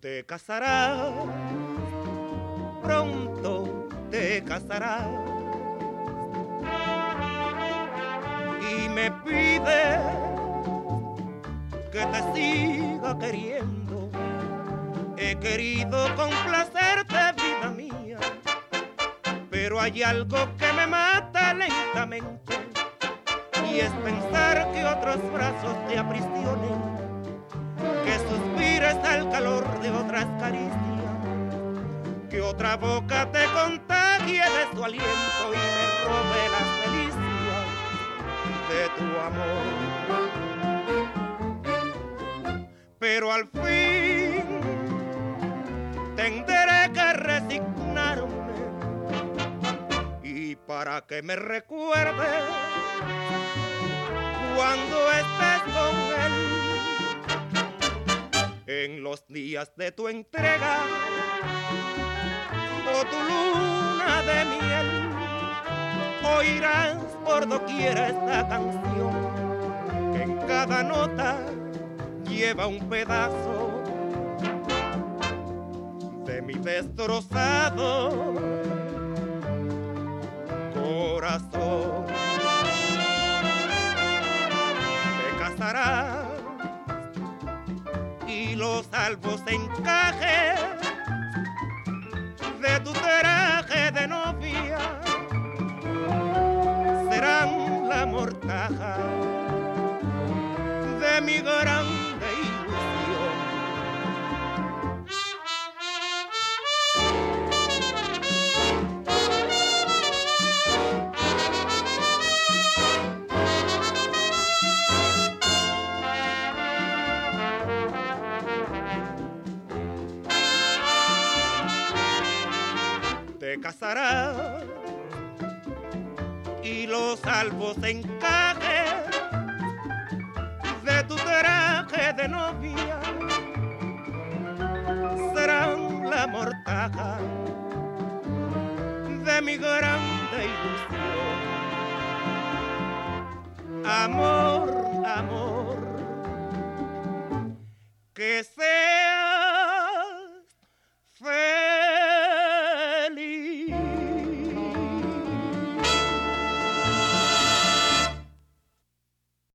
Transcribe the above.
Te casarás, pronto te casarás. Y me pide que te siga queriendo. He querido complacerte, vida mía, pero hay algo que me mata lentamente y es pensar otros brazos te aprisionen, que suspires al calor de otras caricias, que otra boca te contagie de su aliento y me robe las delicias de tu amor. Pero al fin tendré que resignarme y para que me recuerdes cuando estés con él en los días de tu entrega o tu luna de miel oirás por doquier esta canción que en cada nota lleva un pedazo de mi destrozado corazón. Y los salvos encajes de tu traje de novia serán la mortaja de mi gran casará y los salvos encajes de tu traje de novia serán la mortaja de mi grande ilusión. Amor, amor, que sea